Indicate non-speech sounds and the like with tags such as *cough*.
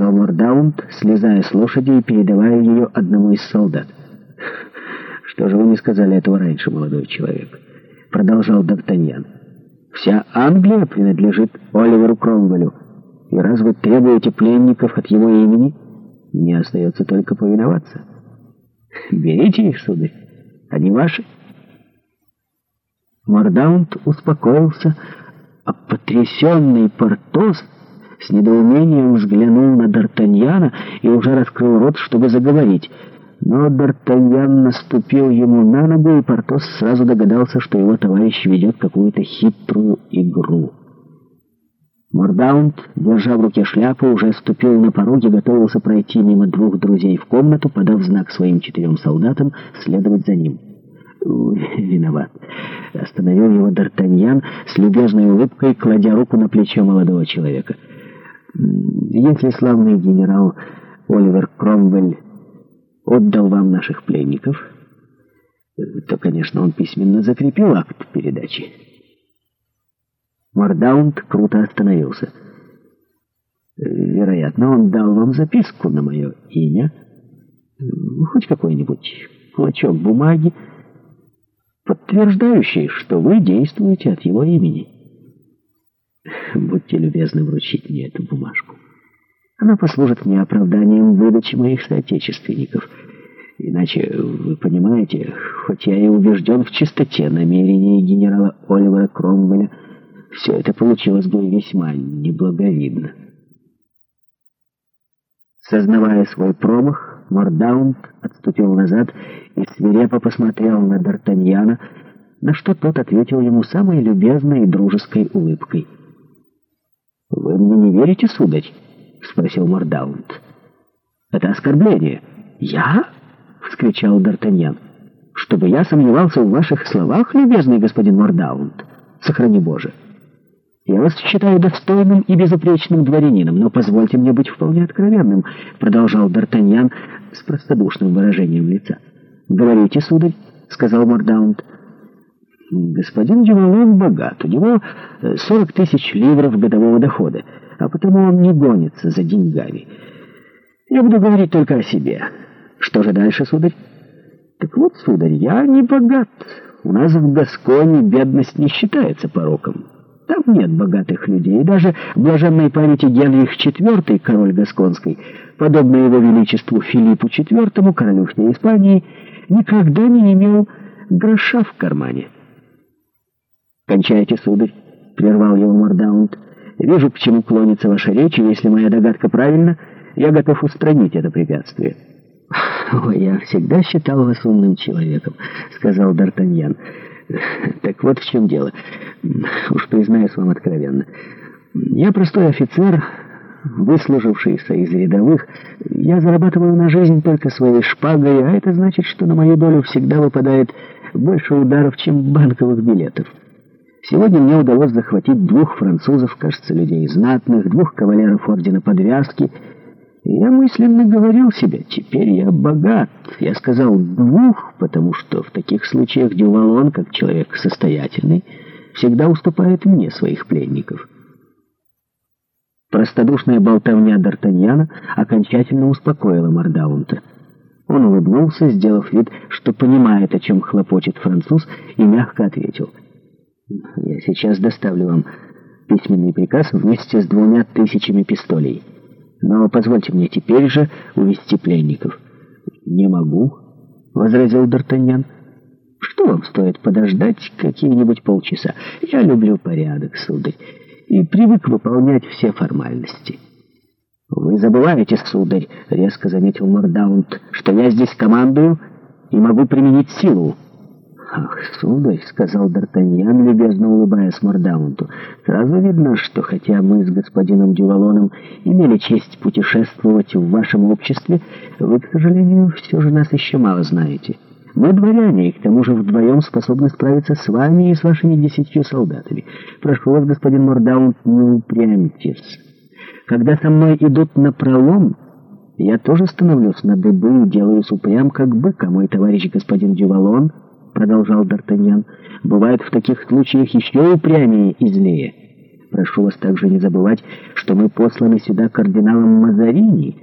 сказал лорд Даунт, слезая с лошади и передавая ее одному из солдат. «Что же вы не сказали этого раньше, молодой человек?» — продолжал Д'Артаньян. «Вся Англия принадлежит Оливеру Кромвелю. И раз вы требуете пленников от его имени, мне остается только повиноваться. Берите их, суды, они ваши». Мордаунт успокоился, а потрясенный Портос — с недоумением взглянул на Д'Артаньяна и уже раскрыл рот, чтобы заговорить. Но Д'Артаньян наступил ему на ногу, и Портос сразу догадался, что его товарищ ведет какую-то хитрую игру. Мордаунд, держа в руке шляпу, уже ступил на пороге, готовился пройти мимо двух друзей в комнату, подав знак своим четырем солдатам следовать за ним. «Виноват», — остановил его Д'Артаньян с любезной улыбкой, кладя руку на плечо молодого человека — если славный генерал Оливер Кромвель отдал вам наших пленников, то, конечно, он письменно закрепил акт передачи. Мордаунд круто остановился. Вероятно, он дал вам записку на мое имя, хоть какой-нибудь клочок бумаги, подтверждающий, что вы действуете от его имени. Будьте любезны вручить мне эту бумажку. Она послужит мне оправданием выдачи моих соотечественников. Иначе, вы понимаете, хоть я и убежден в чистоте намерений генерала Оливера Кромвеля, все это получилось бы весьма неблаговидно. Сознавая свой промах, Мордаунд отступил назад и свирепо посмотрел на Д'Артаньяна, на что тот ответил ему самой любезной и дружеской улыбкой — «Вы мне не верите, сударь?» — спросил Мордаунд. «Это оскорбление». «Я?» — вскричал Д'Артаньян. «Чтобы я сомневался в ваших словах, любезный господин Мордаунд? Сохрани Боже! Я вас считаю достойным и безупречным дворянином, но позвольте мне быть вполне откровенным», — продолжал Д'Артаньян с простодушным выражением лица. «Говорите, сударь», — сказал Мордаунд. Господин Джамалов богат, у него э, 40 тысяч ливров годового дохода, а потому он не гонится за деньгами. Я буду говорить только о себе. Что же дальше, сударь? Так вот, сударь, я не богат. У нас в Гасконе бедность не считается пороком. Там нет богатых людей, даже блаженной памяти Генрих IV, король Гасконской, подобно его величеству Филиппу IV, королю Испании, никогда не имел гроша в кармане. «Кончайте, сударь», — прервал его Мордаунд. «Вижу, к чему клонится ваша речь, и если моя догадка правильна, я готов устранить это препятствие». *laughs* «Ой, я всегда считал вас умным человеком», — сказал Д'Артаньян. *laughs* «Так вот в чем дело. Уж признаюсь вам откровенно. Я простой офицер, выслужившийся из рядовых. Я зарабатываю на жизнь только своей шпагой, а это значит, что на мою долю всегда выпадает больше ударов, чем банковых билетов». Сегодня мне удалось захватить двух французов, кажется, людей знатных, двух кавалеров Ордена Подвязки. Я мысленно говорил себе, теперь я богат. Я сказал «двух», потому что в таких случаях Дювалон, как человек состоятельный, всегда уступает мне своих пленников. Простодушная болтовня Д'Артаньяна окончательно успокоила Мордаунта. Он улыбнулся, сделав вид, что понимает, о чем хлопочет француз, и мягко ответил — я сейчас доставлю вам письменный приказ вместе с двумя тысячами пистолей. Но позвольте мне теперь же увести пленников. Не могу, возразил Д'Артаньян. Что вам стоит подождать какие-нибудь полчаса? Я люблю порядок, сударь, и привык выполнять все формальности. Вы забываете, сударь, резко заметил Мордаунд, что я здесь командую и могу применить силу. Ах, «Сударь», — сказал Д'Артаньян, любезно улыбаясь Мордаунту, — «сразу видно, что хотя мы с господином Дювалоном имели честь путешествовать в вашем обществе, вы, к сожалению, все же нас еще мало знаете. Мы дворяне, и к тому же вдвоем способны справиться с вами и с вашими десятью солдатами. Прошу вас, господин Мордаунт, не упрямьтесь. Когда со мной идут на пролом...» Я тоже становлюсь на дыбы и делаюсь упрям, как бык, а мой товарищ господин Дювалон продолжал Д'Артаньян, — «бывают в таких случаях еще упрямее и злее. Прошу вас также не забывать, что мы посланы сюда кардиналом Мазарини,